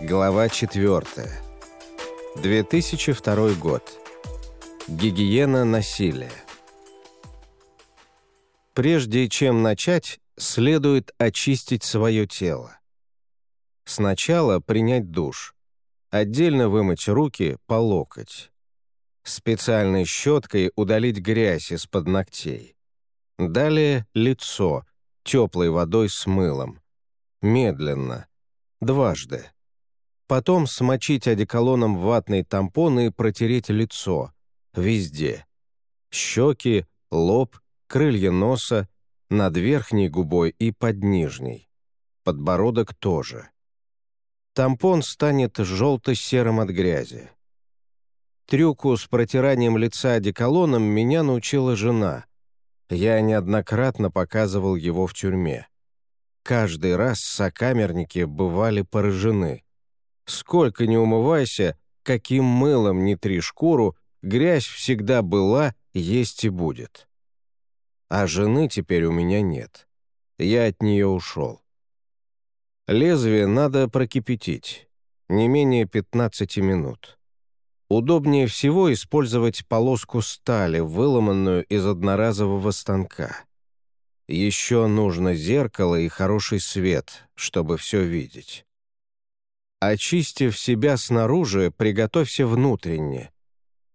Глава 4. 2002 год. Гигиена насилия. Прежде чем начать, следует очистить свое тело. Сначала принять душ. Отдельно вымыть руки по локоть. Специальной щеткой удалить грязь из-под ногтей. Далее лицо, теплой водой с мылом. Медленно. Дважды. Потом смочить одеколоном ватный тампон и протереть лицо. Везде. Щеки, лоб, крылья носа, над верхней губой и под нижней. Подбородок тоже. Тампон станет желто-серым от грязи. Трюку с протиранием лица одеколоном меня научила жена. Я неоднократно показывал его в тюрьме. Каждый раз сокамерники бывали поражены. Сколько не умывайся, каким мылом не три шкуру, грязь всегда была, есть и будет. А жены теперь у меня нет. Я от нее ушел. Лезвие надо прокипятить. Не менее 15 минут. Удобнее всего использовать полоску стали, выломанную из одноразового станка. Еще нужно зеркало и хороший свет, чтобы все видеть. Очистив себя снаружи, приготовься внутренне.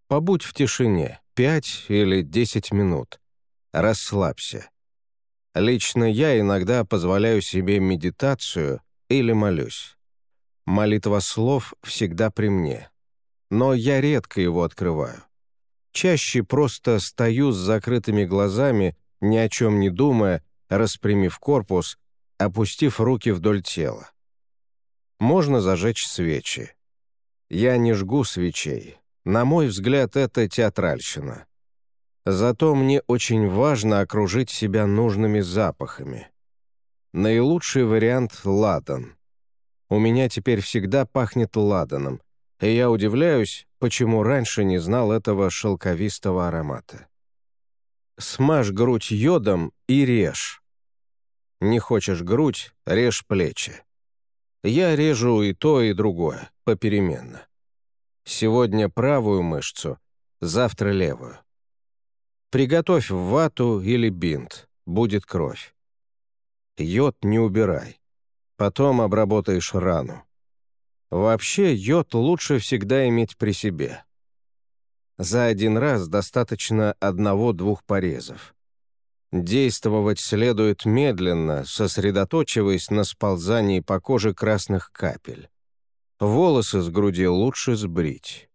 Побудь в тишине, 5 или 10 минут. Расслабься. Лично я иногда позволяю себе медитацию или молюсь. Молитва слов всегда при мне. Но я редко его открываю. Чаще просто стою с закрытыми глазами, ни о чем не думая, распрямив корпус, опустив руки вдоль тела. Можно зажечь свечи. Я не жгу свечей. На мой взгляд, это театральщина. Зато мне очень важно окружить себя нужными запахами. Наилучший вариант — ладан. У меня теперь всегда пахнет ладаном, и я удивляюсь, почему раньше не знал этого шелковистого аромата. Смажь грудь йодом и режь. Не хочешь грудь — режь плечи. Я режу и то, и другое, попеременно. Сегодня правую мышцу, завтра левую. Приготовь вату или бинт, будет кровь. Йод не убирай. Потом обработаешь рану. Вообще, йод лучше всегда иметь при себе. За один раз достаточно одного-двух порезов. Действовать следует медленно, сосредоточиваясь на сползании по коже красных капель. Волосы с груди лучше сбрить.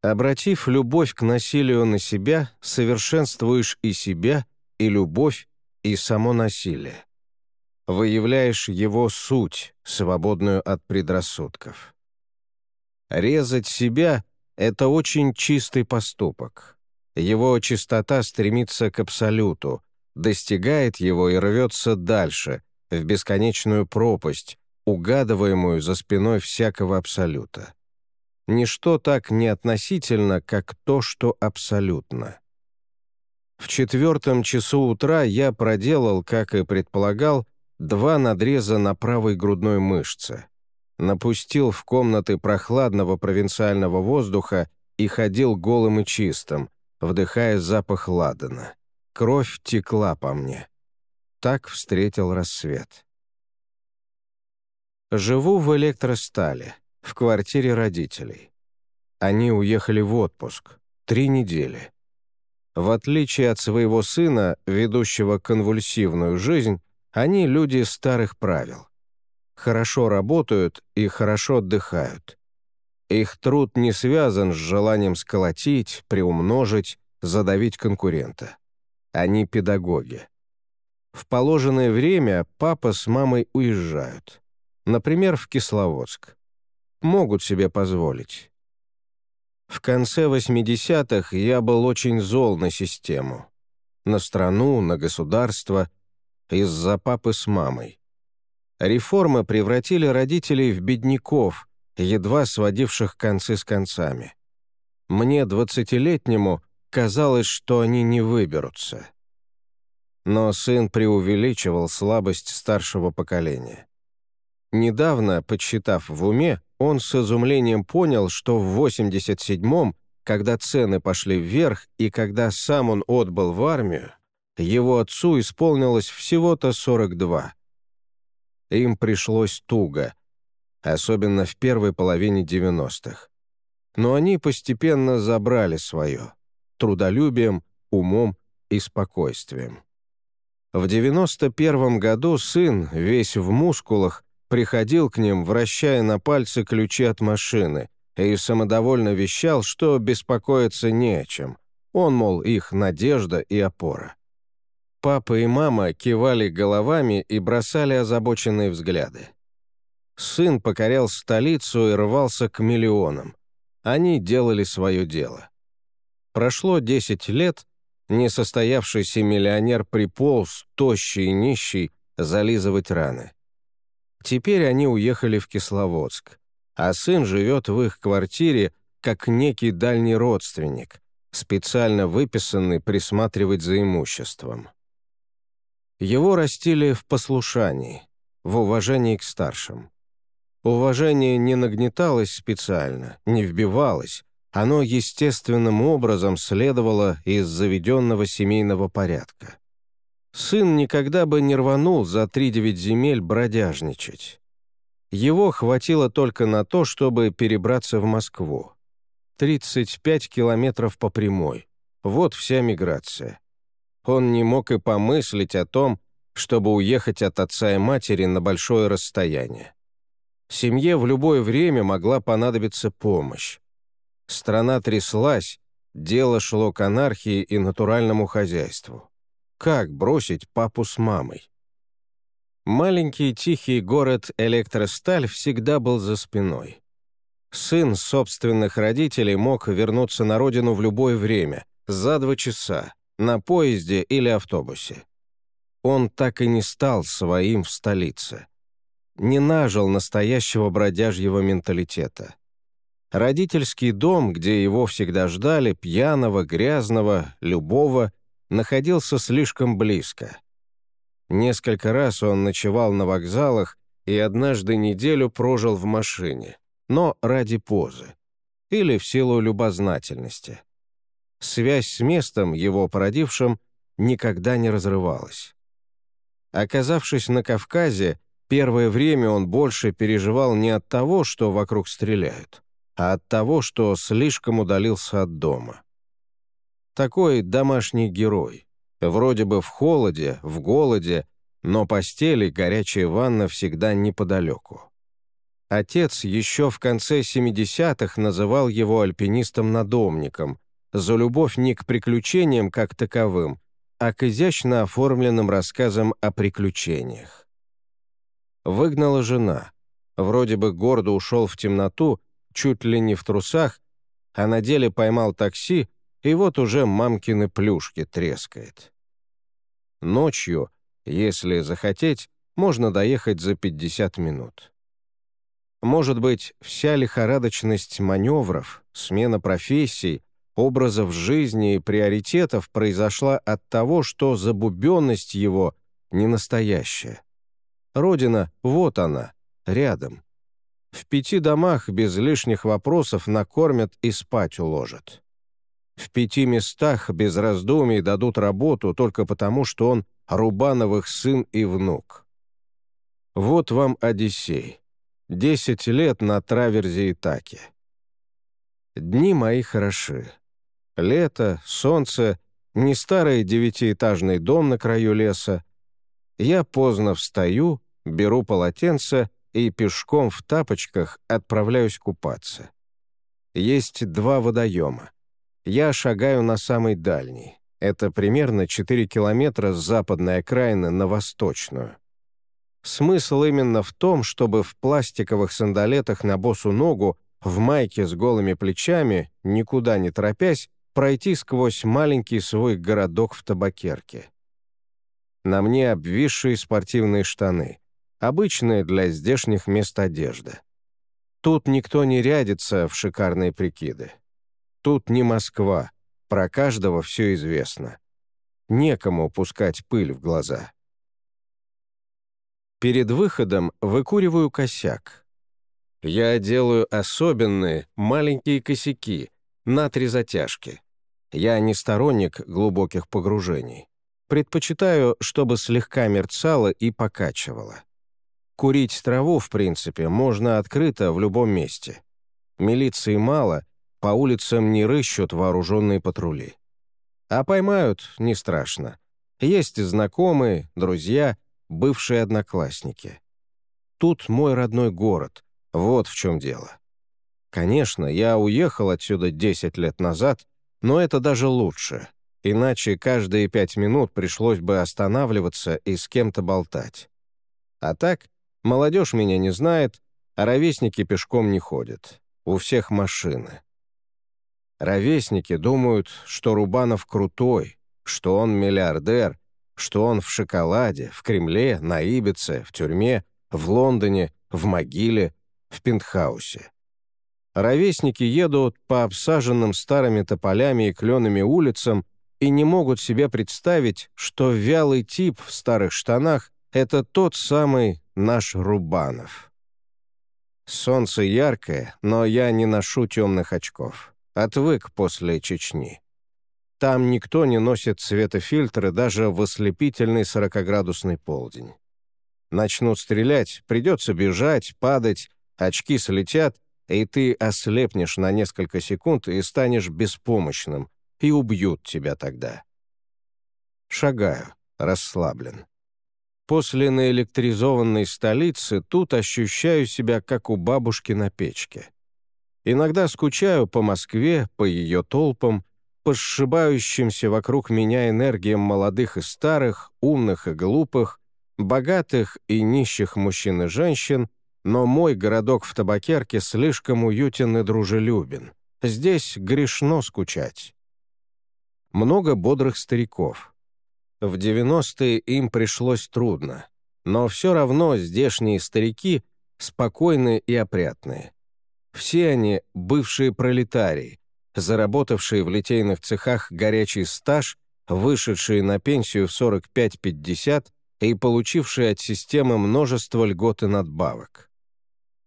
Обратив любовь к насилию на себя, совершенствуешь и себя, и любовь, и само насилие. Выявляешь его суть, свободную от предрассудков. Резать себя — это очень чистый поступок. Его чистота стремится к абсолюту, достигает его и рвется дальше, в бесконечную пропасть, угадываемую за спиной всякого абсолюта. Ничто так не относительно, как то, что абсолютно. В четвертом часу утра я проделал, как и предполагал, два надреза на правой грудной мышце. Напустил в комнаты прохладного провинциального воздуха и ходил голым и чистым, вдыхая запах ладана. Кровь текла по мне. Так встретил рассвет. Живу в электростале, в квартире родителей. Они уехали в отпуск. Три недели. В отличие от своего сына, ведущего конвульсивную жизнь, они люди старых правил. Хорошо работают и хорошо отдыхают. Их труд не связан с желанием сколотить, приумножить, задавить конкурента. Они педагоги. В положенное время папа с мамой уезжают. Например, в Кисловодск. Могут себе позволить. В конце 80-х я был очень зол на систему. На страну, на государство, из-за папы с мамой. Реформы превратили родителей в бедняков, едва сводивших концы с концами. Мне, двадцатилетнему, казалось, что они не выберутся. Но сын преувеличивал слабость старшего поколения. Недавно, подсчитав в уме, он с изумлением понял, что в 87-м, когда цены пошли вверх и когда сам он отбыл в армию, его отцу исполнилось всего-то 42. Им пришлось туго, особенно в первой половине 90-х. Но они постепенно забрали свое — трудолюбием, умом и спокойствием. В 91 году сын, весь в мускулах, приходил к ним, вращая на пальце ключи от машины, и самодовольно вещал, что беспокоиться не о чем. Он, мол, их надежда и опора. Папа и мама кивали головами и бросали озабоченные взгляды. Сын покорял столицу и рвался к миллионам. Они делали свое дело. Прошло 10 лет, несостоявшийся миллионер приполз, тощий и нищий, зализывать раны. Теперь они уехали в Кисловодск, а сын живет в их квартире как некий дальний родственник, специально выписанный присматривать за имуществом. Его растили в послушании, в уважении к старшим. Уважение не нагнеталось специально, не вбивалось, оно естественным образом следовало из заведенного семейного порядка. Сын никогда бы не рванул за три-девять земель бродяжничать. Его хватило только на то, чтобы перебраться в Москву. 35 километров по прямой. Вот вся миграция. Он не мог и помыслить о том, чтобы уехать от отца и матери на большое расстояние. Семье в любое время могла понадобиться помощь. Страна тряслась, дело шло к анархии и натуральному хозяйству. Как бросить папу с мамой? Маленький тихий город Электросталь всегда был за спиной. Сын собственных родителей мог вернуться на родину в любое время, за два часа, на поезде или автобусе. Он так и не стал своим в столице. Не нажил настоящего бродяжьего менталитета. Родительский дом, где его всегда ждали, пьяного, грязного, любого, находился слишком близко. Несколько раз он ночевал на вокзалах и однажды неделю прожил в машине, но ради позы или в силу любознательности. Связь с местом, его породившим, никогда не разрывалась. Оказавшись на Кавказе, первое время он больше переживал не от того, что вокруг стреляют, а от того, что слишком удалился от дома. Такой домашний герой. Вроде бы в холоде, в голоде, но постели горячая ванна всегда неподалеку. Отец еще в конце 70-х называл его альпинистом-надомником, за любовь не к приключениям как таковым, а к изящно оформленным рассказам о приключениях. Выгнала жена. Вроде бы гордо ушел в темноту, чуть ли не в трусах, а на деле поймал такси, и вот уже мамкины плюшки трескает. Ночью, если захотеть, можно доехать за 50 минут. Может быть, вся лихорадочность маневров, смена профессий, образов жизни и приоритетов произошла от того, что забубенность его не настоящая. Родина, вот она, рядом. В пяти домах без лишних вопросов накормят и спать уложат. В пяти местах без раздумий дадут работу только потому, что он Рубановых сын и внук. Вот вам Одиссей. Десять лет на траверзе Итаки. Дни мои хороши. Лето, солнце, не старый девятиэтажный дом на краю леса. Я поздно встаю, беру полотенце и пешком в тапочках отправляюсь купаться. Есть два водоема. Я шагаю на самый дальний. Это примерно 4 километра с западной окраины на восточную. Смысл именно в том, чтобы в пластиковых сандалетах на босу ногу, в майке с голыми плечами, никуда не торопясь, пройти сквозь маленький свой городок в табакерке. На мне обвисшие спортивные штаны, обычные для здешних мест одежда. Тут никто не рядится в шикарные прикиды. Тут не Москва, про каждого все известно. Некому пускать пыль в глаза. Перед выходом выкуриваю косяк. Я делаю особенные маленькие косяки на три затяжки. Я не сторонник глубоких погружений. Предпочитаю, чтобы слегка мерцало и покачивало. Курить траву, в принципе, можно открыто в любом месте. Милиции мало, по улицам не рыщут вооруженные патрули. А поймают — не страшно. Есть знакомые, друзья, бывшие одноклассники. Тут мой родной город, вот в чем дело. Конечно, я уехал отсюда 10 лет назад, но это даже лучше, иначе каждые пять минут пришлось бы останавливаться и с кем-то болтать. А так, молодежь меня не знает, а ровесники пешком не ходят. У всех машины. Ровесники думают, что Рубанов крутой, что он миллиардер, что он в шоколаде, в Кремле, на Ибице, в тюрьме, в Лондоне, в могиле, в пентхаусе. Ровесники едут по обсаженным старыми тополями и кленами улицам и не могут себе представить, что вялый тип в старых штанах — это тот самый наш Рубанов. Солнце яркое, но я не ношу темных очков. Отвык после Чечни. Там никто не носит цветофильтры даже в ослепительный 40-градусный полдень. Начнут стрелять, придется бежать, падать, очки слетят, и ты ослепнешь на несколько секунд и станешь беспомощным, и убьют тебя тогда. Шагаю, расслаблен. После наэлектризованной столицы тут ощущаю себя как у бабушки на печке. Иногда скучаю по Москве, по ее толпам, по сшибающимся вокруг меня энергиям молодых и старых, умных и глупых, богатых и нищих мужчин и женщин, но мой городок в Табакерке слишком уютен и дружелюбен. Здесь грешно скучать. Много бодрых стариков. В 90-е им пришлось трудно, но все равно здешние старики спокойные и опрятные. Все они — бывшие пролетарии, заработавшие в литейных цехах горячий стаж, вышедшие на пенсию в 45-50 и получившие от системы множество льгот и надбавок.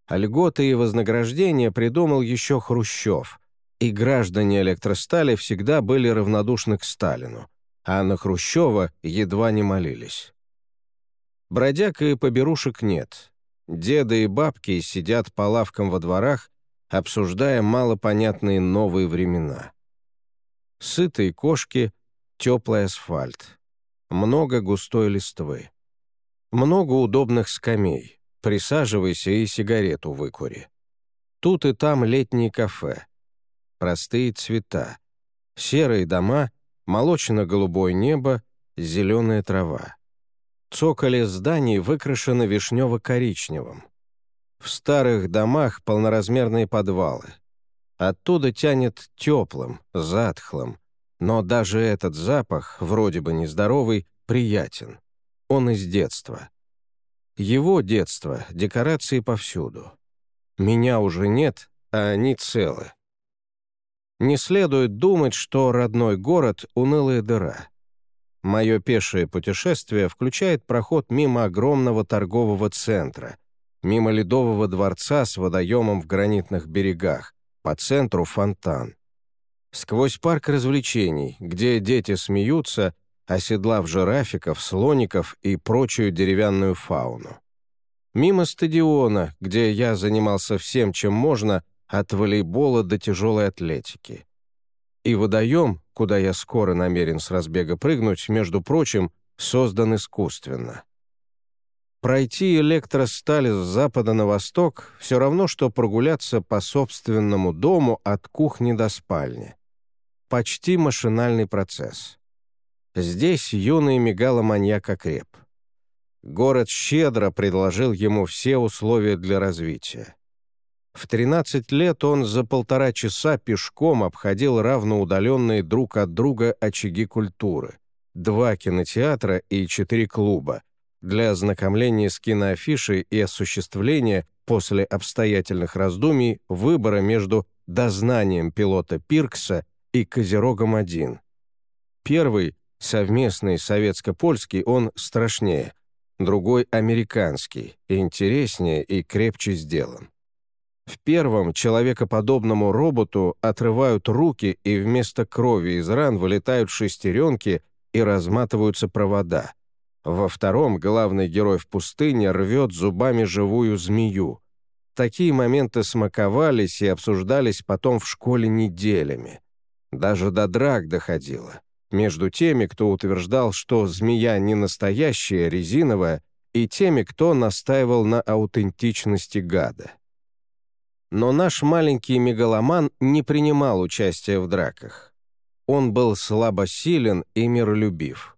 Льготы и вознаграждения придумал еще Хрущев, и граждане электростали всегда были равнодушны к Сталину, а на Хрущева едва не молились. Бродяг и поберушек нет. Деды и бабки сидят по лавкам во дворах обсуждая малопонятные новые времена. Сытые кошки, теплый асфальт, много густой листвы, много удобных скамей, присаживайся и сигарету выкури. Тут и там летние кафе, простые цвета, серые дома, молочно-голубое небо, зеленая трава. Цоколи зданий выкрашены вишнево-коричневым. В старых домах полноразмерные подвалы. Оттуда тянет теплым, затхлым. Но даже этот запах, вроде бы нездоровый, приятен. Он из детства. Его детство, декорации повсюду. Меня уже нет, а они целы. Не следует думать, что родной город — унылая дыра. Мое пешее путешествие включает проход мимо огромного торгового центра, мимо Ледового дворца с водоемом в гранитных берегах, по центру фонтан. Сквозь парк развлечений, где дети смеются, оседлав жирафиков, слоников и прочую деревянную фауну. Мимо стадиона, где я занимался всем, чем можно, от волейбола до тяжелой атлетики. И водоем, куда я скоро намерен с разбега прыгнуть, между прочим, создан искусственно. Пройти электросталь с запада на восток все равно, что прогуляться по собственному дому от кухни до спальни. Почти машинальный процесс. Здесь юный мегаломаньяк окреп. Город щедро предложил ему все условия для развития. В 13 лет он за полтора часа пешком обходил равноудаленные друг от друга очаги культуры, два кинотеатра и четыре клуба, для ознакомления с киноафишей и осуществления после обстоятельных раздумий выбора между дознанием пилота Пиркса и Козерогом-1. Первый, совместный советско-польский, он страшнее, другой — американский, интереснее и крепче сделан. Первом человекоподобному роботу отрывают руки, и вместо крови из ран вылетают шестеренки и разматываются провода. Во втором главный герой в пустыне рвет зубами живую змею. Такие моменты смаковались и обсуждались потом в школе неделями. Даже до драк доходило. Между теми, кто утверждал, что змея не настоящая, резиновая, и теми, кто настаивал на аутентичности гада. Но наш маленький мегаломан не принимал участия в драках. Он был слабосилен и миролюбив.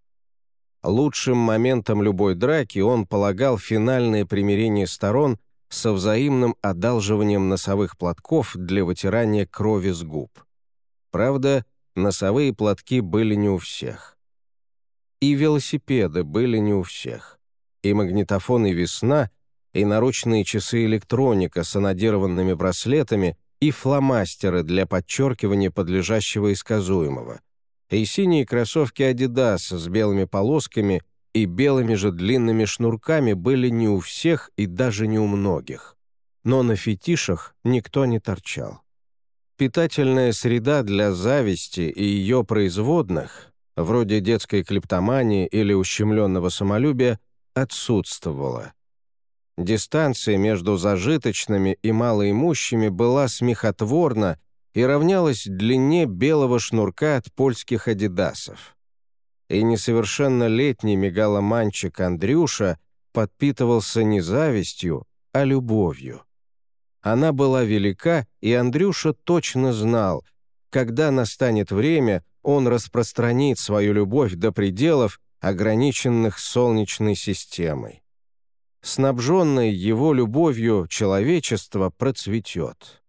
Лучшим моментом любой драки он полагал финальное примирение сторон со взаимным одалживанием носовых платков для вытирания крови с губ. Правда, носовые платки были не у всех. И велосипеды были не у всех. И магнитофон и весна — и наручные часы электроника с анодированными браслетами и фломастеры для подчеркивания подлежащего и и синие кроссовки Adidas с белыми полосками и белыми же длинными шнурками были не у всех и даже не у многих. Но на фетишах никто не торчал. Питательная среда для зависти и ее производных, вроде детской клептомании или ущемленного самолюбия, отсутствовала. Дистанция между зажиточными и малоимущими была смехотворна и равнялась длине белого шнурка от польских адидасов. И несовершеннолетний мегаломанчик Андрюша подпитывался не завистью, а любовью. Она была велика, и Андрюша точно знал, когда настанет время, он распространит свою любовь до пределов, ограниченных Солнечной системой снабженное его любовью человечество процветет.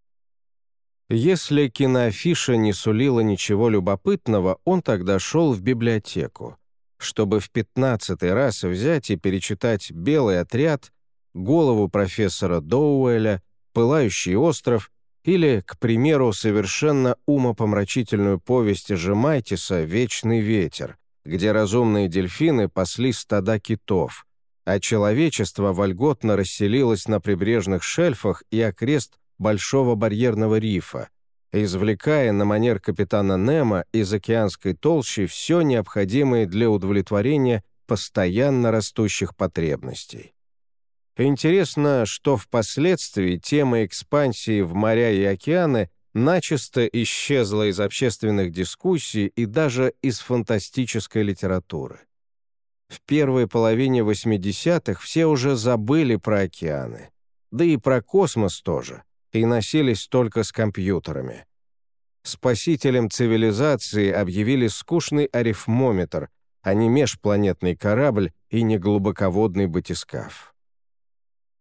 Если киноафиша не сулила ничего любопытного, он тогда шел в библиотеку, чтобы в пятнадцатый раз взять и перечитать «Белый отряд», «Голову профессора Доуэля», «Пылающий остров» или, к примеру, совершенно умопомрачительную повесть Жемайтиса «Вечный ветер», где разумные дельфины пасли стада китов – а человечество вольготно расселилось на прибрежных шельфах и окрест Большого барьерного рифа, извлекая на манер капитана Немо из океанской толщи все необходимое для удовлетворения постоянно растущих потребностей. Интересно, что впоследствии тема экспансии в моря и океаны начисто исчезла из общественных дискуссий и даже из фантастической литературы. В первой половине 80-х все уже забыли про океаны. Да и про космос тоже. И носились только с компьютерами. Спасителем цивилизации объявили скучный арифмометр, а не межпланетный корабль и не глубоководный батискаф.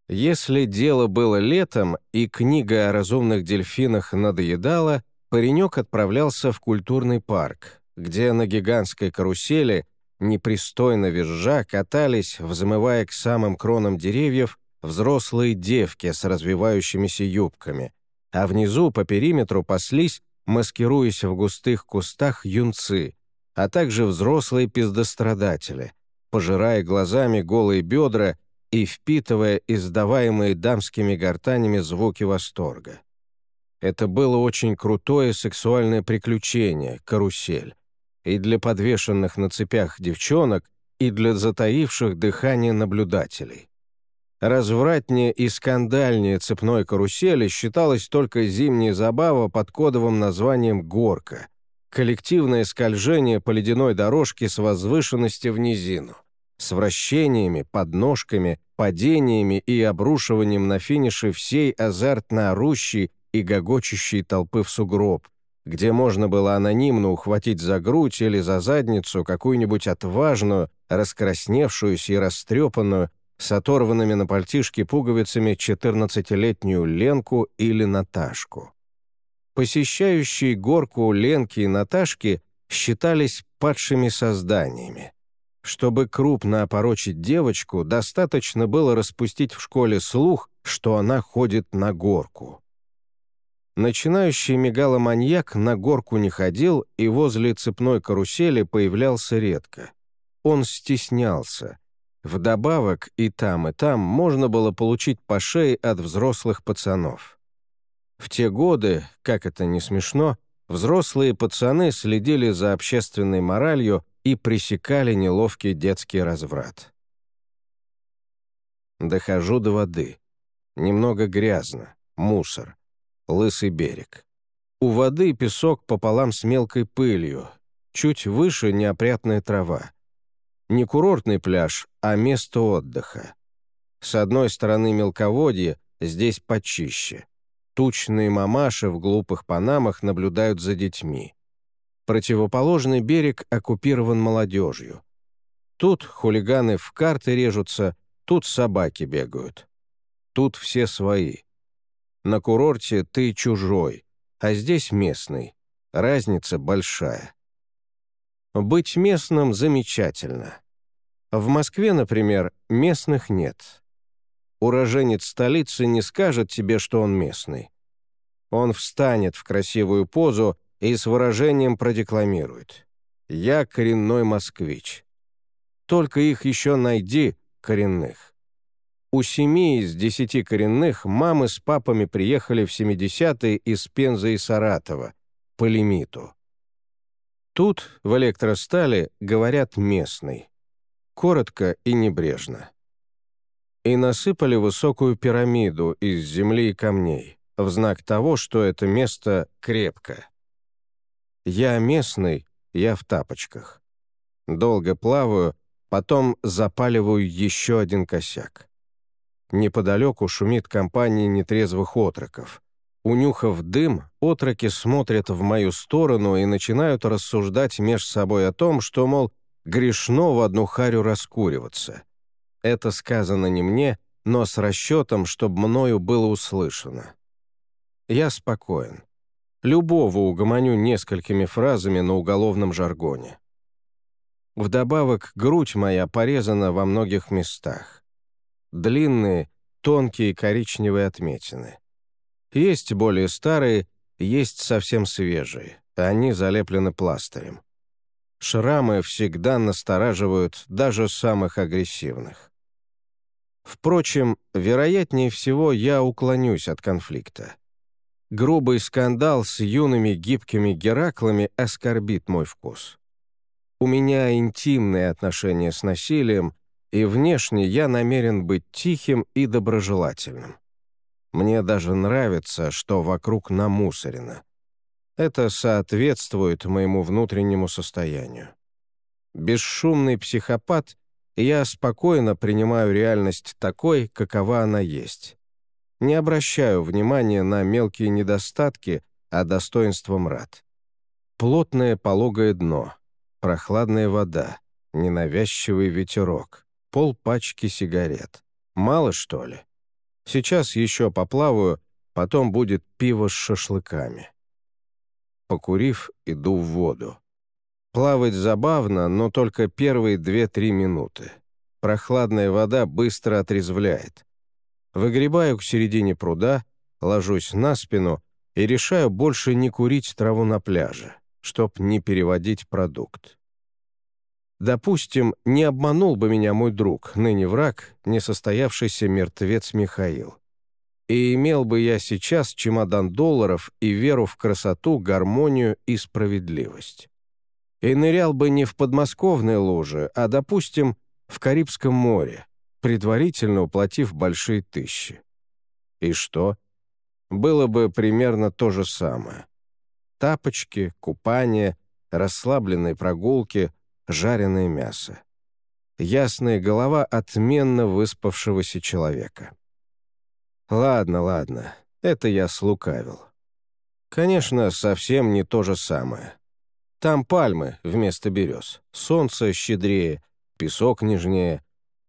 Если дело было летом и книга о разумных дельфинах надоедала, паренек отправлялся в культурный парк, где на гигантской карусели непристойно визжа, катались, взмывая к самым кронам деревьев, взрослые девки с развивающимися юбками, а внизу по периметру паслись, маскируясь в густых кустах юнцы, а также взрослые пиздострадатели, пожирая глазами голые бедра и впитывая издаваемые дамскими гортанями звуки восторга. Это было очень крутое сексуальное приключение, карусель и для подвешенных на цепях девчонок, и для затаивших дыхание наблюдателей. Развратнее и скандальнее цепной карусели считалась только зимняя забава под кодовым названием «горка» — коллективное скольжение по ледяной дорожке с возвышенности в низину, с вращениями, подножками, падениями и обрушиванием на финише всей азартно орущей и гогочущей толпы в сугроб, где можно было анонимно ухватить за грудь или за задницу какую-нибудь отважную, раскрасневшуюся и растрепанную, с оторванными на пальтишке пуговицами 14-летнюю Ленку или Наташку. Посещающие горку Ленки и Наташки считались падшими созданиями. Чтобы крупно опорочить девочку, достаточно было распустить в школе слух, что она ходит на горку. Начинающий мегаломаньяк на горку не ходил и возле цепной карусели появлялся редко. Он стеснялся. Вдобавок и там, и там можно было получить по шее от взрослых пацанов. В те годы, как это не смешно, взрослые пацаны следили за общественной моралью и пресекали неловкий детский разврат. Дохожу до воды. Немного грязно, мусор, лысый берег. У воды песок пополам с мелкой пылью, чуть выше неопрятная трава. Не курортный пляж, а место отдыха. С одной стороны мелководье, здесь почище. Тучные мамаши в глупых панамах наблюдают за детьми. Противоположный берег оккупирован молодежью. Тут хулиганы в карты режутся, тут собаки бегают. Тут все свои. На курорте ты чужой, а здесь местный. Разница большая. Быть местным замечательно. В Москве, например, местных нет. Уроженец столицы не скажет тебе, что он местный. Он встанет в красивую позу и с выражением продекламирует. «Я коренной москвич». Только их еще найди, коренных. У семи из десяти коренных мамы с папами приехали в 70-е из Пензы и Саратова, по лимиту. Тут, в электростале, говорят «местный». Коротко и небрежно. И насыпали высокую пирамиду из земли и камней, в знак того, что это место крепко. Я местный, я в тапочках. Долго плаваю, потом запаливаю еще один косяк. Неподалеку шумит компания нетрезвых отроков. Унюхав дым, отроки смотрят в мою сторону и начинают рассуждать меж собой о том, что, мол, грешно в одну харю раскуриваться. Это сказано не мне, но с расчетом, чтобы мною было услышано. Я спокоен любого угомоню несколькими фразами на уголовном жаргоне. Вдобавок, грудь моя порезана во многих местах. Длинные, тонкие коричневые отметины. Есть более старые, есть совсем свежие, они залеплены пластырем. Шрамы всегда настораживают даже самых агрессивных. Впрочем, вероятнее всего, я уклонюсь от конфликта. Грубый скандал с юными гибкими Гераклами оскорбит мой вкус. У меня интимные отношения с насилием, и внешне я намерен быть тихим и доброжелательным. Мне даже нравится, что вокруг намусорено. Это соответствует моему внутреннему состоянию. Бесшумный психопат, я спокойно принимаю реальность такой, какова она есть не обращаю внимания на мелкие недостатки, а достоинством рад. Плотное пологое дно, прохладная вода, ненавязчивый ветерок, пол пачки сигарет. Мало, что ли? Сейчас еще поплаваю, потом будет пиво с шашлыками. Покурив, иду в воду. Плавать забавно, но только первые 2-3 минуты. Прохладная вода быстро отрезвляет. Выгребаю к середине пруда, ложусь на спину и решаю больше не курить траву на пляже, чтоб не переводить продукт. Допустим, не обманул бы меня мой друг, ныне враг, несостоявшийся мертвец Михаил. И имел бы я сейчас чемодан долларов и веру в красоту, гармонию и справедливость. И нырял бы не в подмосковной луже, а, допустим, в Карибском море, предварительно уплатив большие тысячи. И что? Было бы примерно то же самое. Тапочки, купание, расслабленные прогулки, жареное мясо. Ясная голова отменно выспавшегося человека. Ладно, ладно, это я слукавил. Конечно, совсем не то же самое. Там пальмы вместо берез, солнце щедрее, песок нежнее,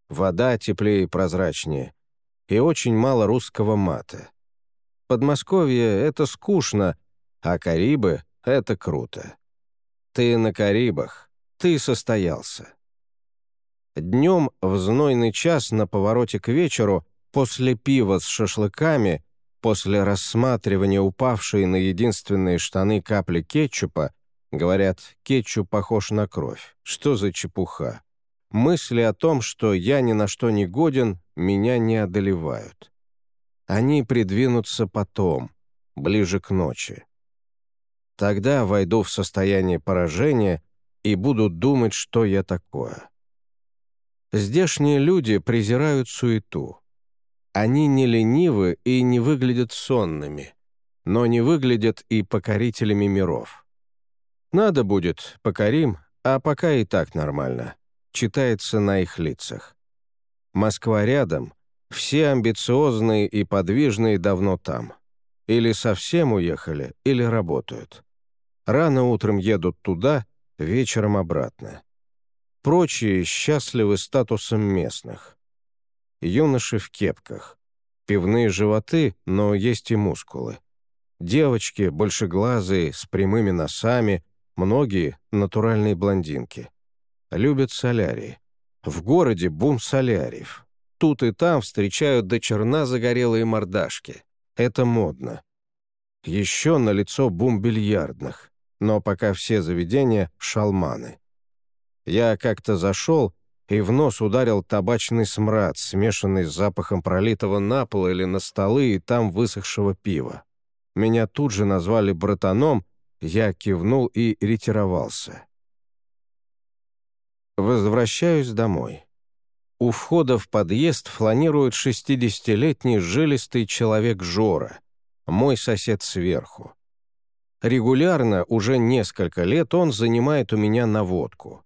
вода теплее и прозрачнее, и очень мало русского мата. Подмосковье — это скучно, а Карибы — это круто. Ты на Карибах, ты состоялся. Днем в знойный час на повороте к вечеру, после пива с шашлыками, после рассматривания упавшей на единственные штаны капли кетчупа, говорят, кетчуп похож на кровь. Что за чепуха? мысли о том, что я ни на что не годен, меня не одолевают. Они придвинутся потом, ближе к ночи. Тогда войду в состояние поражения и буду думать, что я такое. Здешние люди презирают суету. Они не ленивы и не выглядят сонными, но не выглядят и покорителями миров. Надо будет, покорим, а пока и так нормально. Читается на их лицах. Москва рядом, все амбициозные и подвижные давно там. Или совсем уехали, или работают. Рано утром едут туда, вечером обратно. Прочие счастливы статусом местных. Юноши в кепках. Пивные животы, но есть и мускулы. Девочки, большеглазые, с прямыми носами, многие — натуральные блондинки. Любят солярии. В городе бум соляриев. Тут и там встречают до черна загорелые мордашки. Это модно. Еще на лицо бум бильярдных, но пока все заведения — шалманы. Я как-то зашел и в нос ударил табачный смрад, смешанный с запахом пролитого на пол или на столы и там высохшего пива. Меня тут же назвали братаном, я кивнул и ретировался. Возвращаюсь домой. У входа в подъезд фланирует 60-летний жилистый человек Жора, мой сосед сверху. Регулярно, уже несколько лет, он занимает у меня наводку.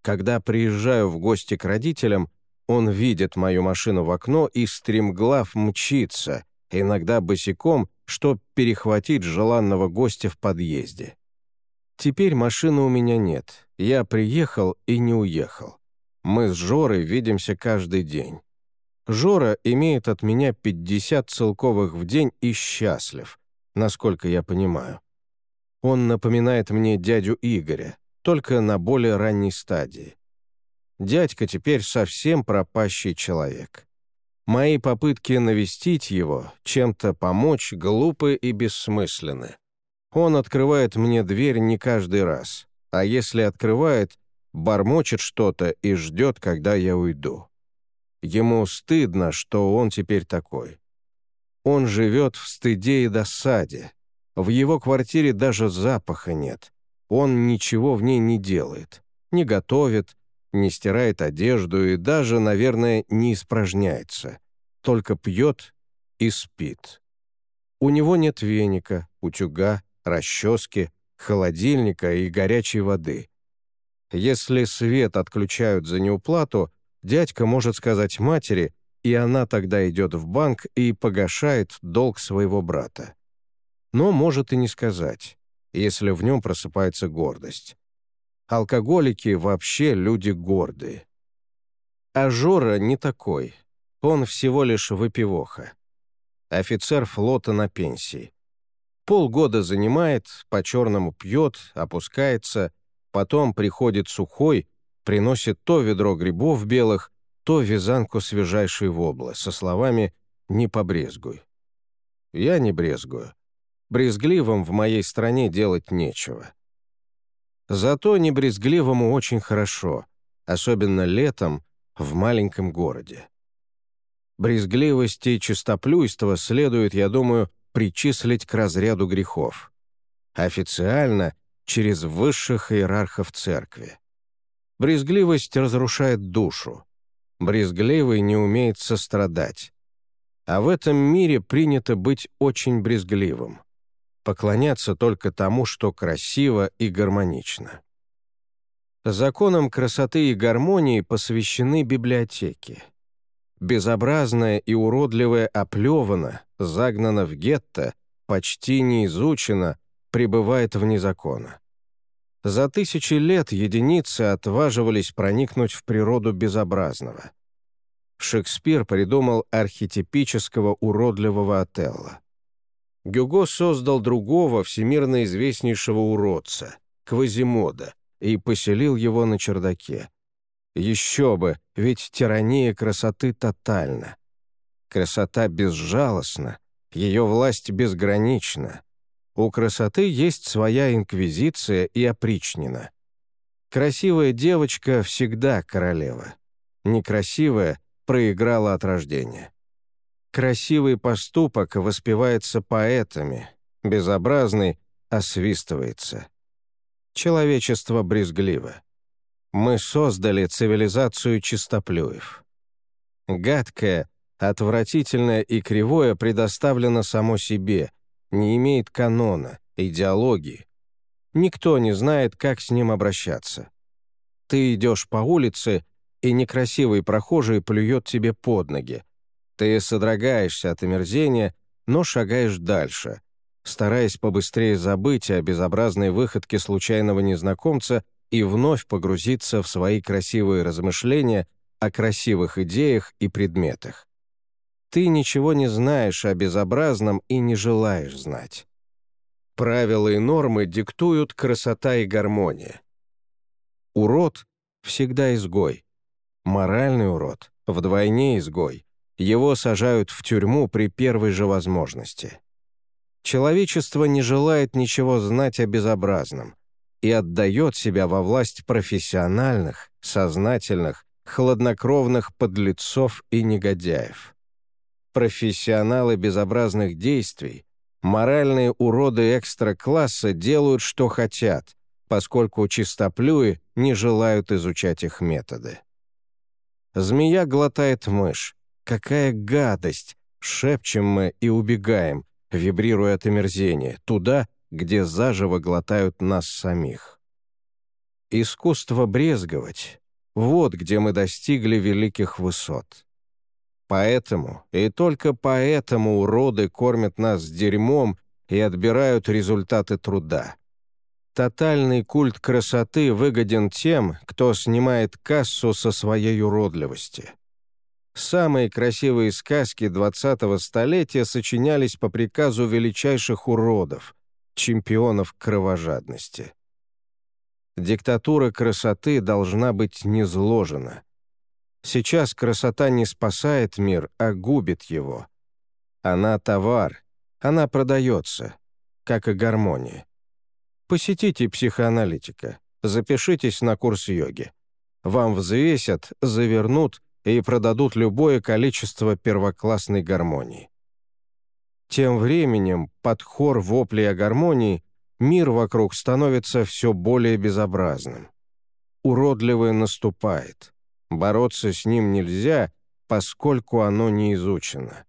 Когда приезжаю в гости к родителям, он видит мою машину в окно и стремглав мчится, иногда босиком, чтоб перехватить желанного гостя в подъезде. Теперь машины у меня нет. Я приехал и не уехал. Мы с Жорой видимся каждый день. Жора имеет от меня 50 целковых в день и счастлив, насколько я понимаю. Он напоминает мне дядю Игоря, только на более ранней стадии. Дядька теперь совсем пропащий человек. Мои попытки навестить его, чем-то помочь, глупы и бессмысленны. Он открывает мне дверь не каждый раз, а если открывает, бормочет что-то и ждет, когда я уйду. Ему стыдно, что он теперь такой. Он живет в стыде и досаде. В его квартире даже запаха нет. Он ничего в ней не делает, не готовит, не стирает одежду и даже, наверное, не испражняется, только пьет и спит. У него нет веника, утюга, расчески, холодильника и горячей воды. Если свет отключают за неуплату, дядька может сказать матери, и она тогда идет в банк и погашает долг своего брата. Но может и не сказать если в нем просыпается гордость. Алкоголики вообще люди гордые. А Жора не такой. Он всего лишь выпивоха. Офицер флота на пенсии. Полгода занимает, по-черному пьет, опускается, потом приходит сухой, приносит то ведро грибов белых, то вязанку свежайшей воблы со словами «не побрезгуй». Я не брезгую. Брезгливым в моей стране делать нечего. Зато небрезгливому очень хорошо, особенно летом в маленьком городе. Брезгливость и чистоплюйство следует, я думаю, причислить к разряду грехов. Официально через высших иерархов церкви. Брезгливость разрушает душу. Брезгливый не умеет сострадать. А в этом мире принято быть очень брезгливым поклоняться только тому, что красиво и гармонично. Законам красоты и гармонии посвящены библиотеки. Безобразное и уродливое оплевано, загнано в гетто, почти не изучено, пребывает вне закона. За тысячи лет единицы отваживались проникнуть в природу безобразного. Шекспир придумал архетипического уродливого Отелло. Гюго создал другого, всемирно известнейшего уродца, Квазимода, и поселил его на чердаке. Еще бы, ведь тирания красоты тотальна. Красота безжалостна, ее власть безгранична. У красоты есть своя инквизиция и опричнина. Красивая девочка всегда королева. Некрасивая проиграла от рождения. Красивый поступок воспевается поэтами, безобразный освистывается. Человечество брезгливо. Мы создали цивилизацию чистоплюев. Гадкое, отвратительное и кривое предоставлено само себе, не имеет канона, идеологии. Никто не знает, как с ним обращаться. Ты идешь по улице, и некрасивый прохожий плюет тебе под ноги. Ты содрогаешься от омерзения, но шагаешь дальше, стараясь побыстрее забыть о безобразной выходке случайного незнакомца и вновь погрузиться в свои красивые размышления о красивых идеях и предметах. Ты ничего не знаешь о безобразном и не желаешь знать. Правила и нормы диктуют красота и гармония. Урод всегда изгой. Моральный урод вдвойне изгой. Его сажают в тюрьму при первой же возможности. Человечество не желает ничего знать о безобразном и отдает себя во власть профессиональных, сознательных, хладнокровных подлецов и негодяев. Профессионалы безобразных действий, моральные уроды экстра-класса делают, что хотят, поскольку чистоплюи не желают изучать их методы. Змея глотает мышь. Какая гадость! Шепчем мы и убегаем, вибрируя от омерзения, туда, где заживо глотают нас самих. Искусство брезговать — вот где мы достигли великих высот. Поэтому, и только поэтому уроды кормят нас дерьмом и отбирают результаты труда. Тотальный культ красоты выгоден тем, кто снимает кассу со своей уродливости. Самые красивые сказки 20-го столетия сочинялись по приказу величайших уродов, чемпионов кровожадности. Диктатура красоты должна быть низложена. Сейчас красота не спасает мир, а губит его. Она товар, она продается, как и гармония. Посетите психоаналитика, запишитесь на курс йоги. Вам взвесят, завернут и продадут любое количество первоклассной гармонии. Тем временем, под хор воплей о гармонии, мир вокруг становится все более безобразным. Уродливое наступает. Бороться с ним нельзя, поскольку оно не изучено.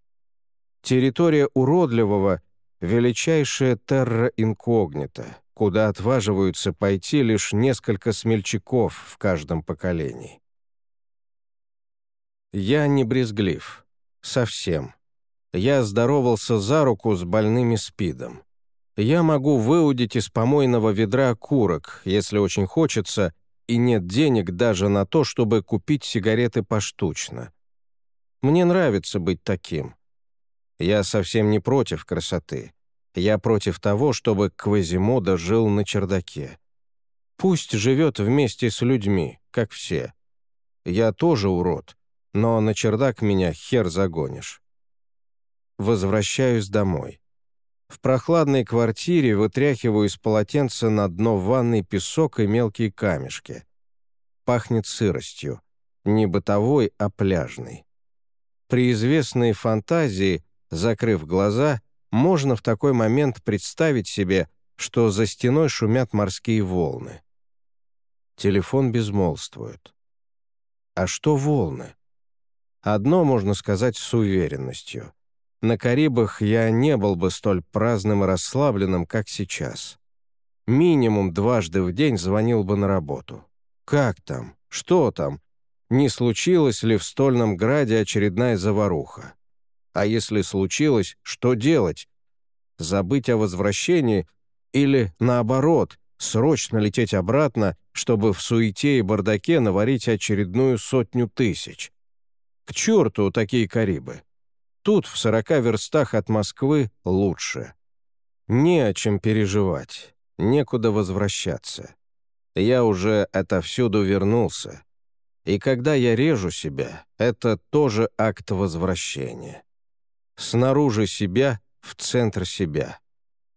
Территория уродливого — величайшая терра инкогнита, куда отваживаются пойти лишь несколько смельчаков в каждом поколении. Я не брезглив. Совсем. Я здоровался за руку с больными спидом. Я могу выудить из помойного ведра курок, если очень хочется, и нет денег даже на то, чтобы купить сигареты поштучно. Мне нравится быть таким. Я совсем не против красоты. Я против того, чтобы Квазимода жил на чердаке. Пусть живет вместе с людьми, как все. Я тоже урод, но на чердак меня хер загонишь. Возвращаюсь домой. В прохладной квартире вытряхиваю из полотенца на дно ванной песок и мелкие камешки. Пахнет сыростью. Не бытовой, а пляжной. При известной фантазии, закрыв глаза, можно в такой момент представить себе, что за стеной шумят морские волны. Телефон безмолвствует. А что волны? Одно можно сказать с уверенностью. На Карибах я не был бы столь праздным и расслабленным, как сейчас. Минимум дважды в день звонил бы на работу. Как там? Что там? Не случилось ли в Стольном Граде очередная заваруха? А если случилось, что делать? Забыть о возвращении или, наоборот, срочно лететь обратно, чтобы в суете и бардаке наварить очередную сотню тысяч? К черту такие Карибы. Тут, в сорока верстах от Москвы, лучше. Не о чем переживать, некуда возвращаться. Я уже отовсюду вернулся. И когда я режу себя, это тоже акт возвращения. Снаружи себя в центр себя.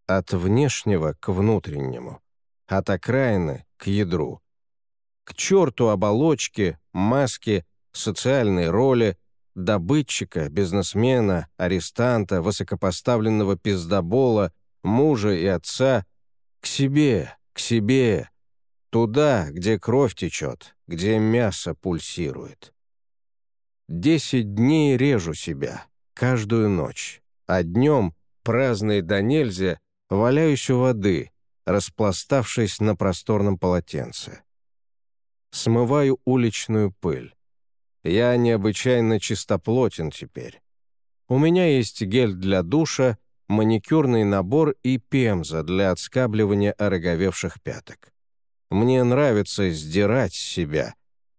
От внешнего к внутреннему. От окраины к ядру. К черту оболочки, маски, социальные роли, добытчика, бизнесмена, арестанта, высокопоставленного пиздобола, мужа и отца. К себе, к себе. Туда, где кровь течет, где мясо пульсирует. Десять дней режу себя, каждую ночь, а днем, праздный до нельзя, валяюсь у воды, распластавшись на просторном полотенце. Смываю уличную пыль. Я необычайно чистоплотен теперь. У меня есть гель для душа, маникюрный набор и пемза для отскабливания ороговевших пяток. Мне нравится сдирать себя,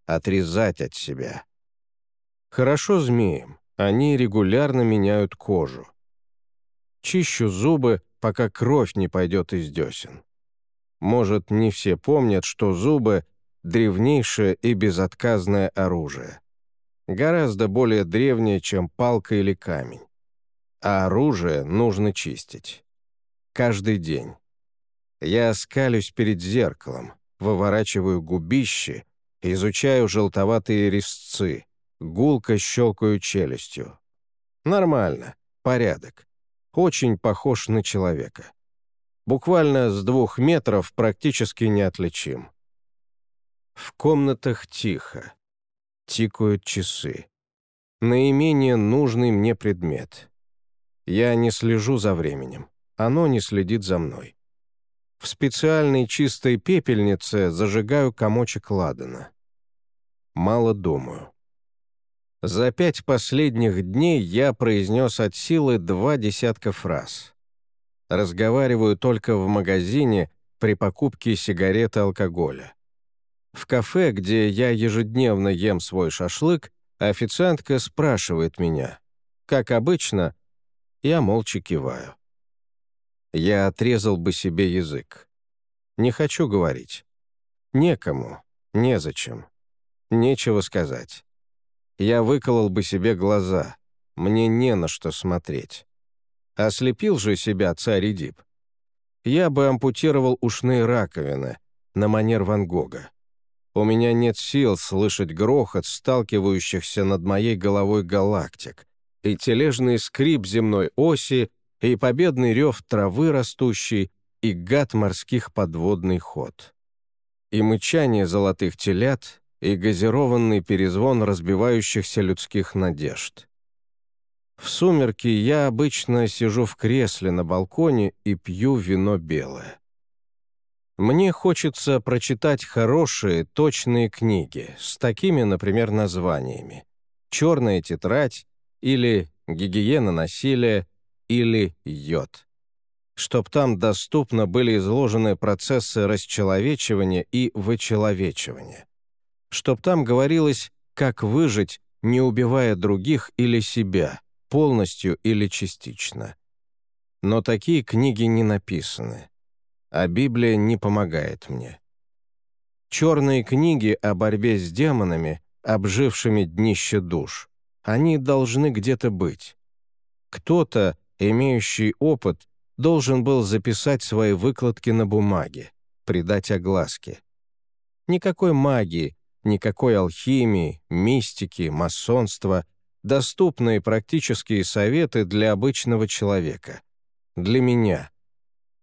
отрезать от себя. Хорошо змеям, они регулярно меняют кожу. Чищу зубы, пока кровь не пойдет из десен. Может, не все помнят, что зубы — древнейшее и безотказное оружие. Гораздо более древнее, чем палка или камень. А оружие нужно чистить. Каждый день. Я скалюсь перед зеркалом, выворачиваю губищи, изучаю желтоватые резцы, гулко щелкаю челюстью. Нормально, порядок очень похож на человека. Буквально с двух метров практически неотличим. В комнатах тихо. Тикают часы. Наименее нужный мне предмет. Я не слежу за временем. Оно не следит за мной. В специальной чистой пепельнице зажигаю комочек ладана. Мало думаю. За пять последних дней я произнес от силы два десятка фраз. Разговариваю только в магазине при покупке сигарет и алкоголя. В кафе, где я ежедневно ем свой шашлык, официантка спрашивает меня. Как обычно, я молча киваю. Я отрезал бы себе язык. Не хочу говорить. Некому, незачем. Нечего сказать я выколол бы себе глаза. Мне не на что смотреть. Ослепил же себя царь Эдип. Я бы ампутировал ушные раковины на манер Ван Гога. У меня нет сил слышать грохот сталкивающихся над моей головой галактик, и тележный скрип земной оси, и победный рев травы растущей, и гад морских подводный ход. И мычание золотых телят, и газированный перезвон разбивающихся людских надежд. В сумерки я обычно сижу в кресле на балконе и пью вино белое. Мне хочется прочитать хорошие, точные книги с такими, например, названиями «Черная тетрадь» или «Гигиена насилия» или «Йод». Чтоб там доступно были изложены процессы расчеловечивания и вычеловечивания чтоб там говорилось, как выжить, не убивая других или себя, полностью или частично. Но такие книги не написаны, а Библия не помогает мне. Черные книги о борьбе с демонами, обжившими днище душ, они должны где-то быть. Кто-то, имеющий опыт, должен был записать свои выкладки на бумаге, придать огласке. Никакой магии, Никакой алхимии, мистики, масонства, доступные практические советы для обычного человека. Для меня.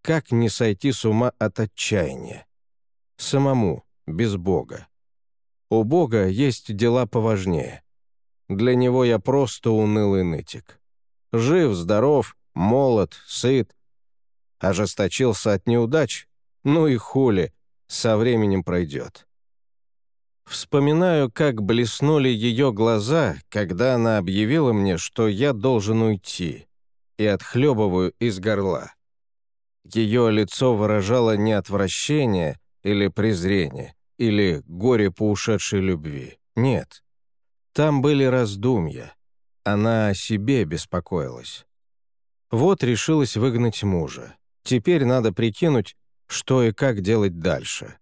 Как не сойти с ума от отчаяния? Самому, без Бога. У Бога есть дела поважнее. Для него я просто унылый нытик. Жив, здоров, молод, сыт. Ожесточился от неудач? Ну и хули, со временем пройдет. Вспоминаю, как блеснули ее глаза, когда она объявила мне, что я должен уйти, и отхлебываю из горла. Ее лицо выражало не отвращение или презрение, или горе по ушедшей любви. Нет. Там были раздумья. Она о себе беспокоилась. Вот решилась выгнать мужа. Теперь надо прикинуть, что и как делать дальше.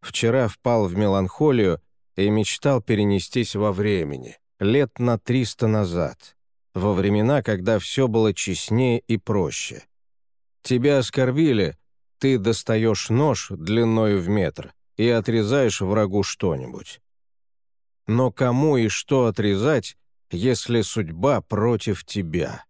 Вчера впал в меланхолию и мечтал перенестись во времени, лет на триста назад, во времена, когда все было честнее и проще. Тебя оскорбили, ты достаешь нож длиною в метр и отрезаешь врагу что-нибудь. Но кому и что отрезать, если судьба против тебя?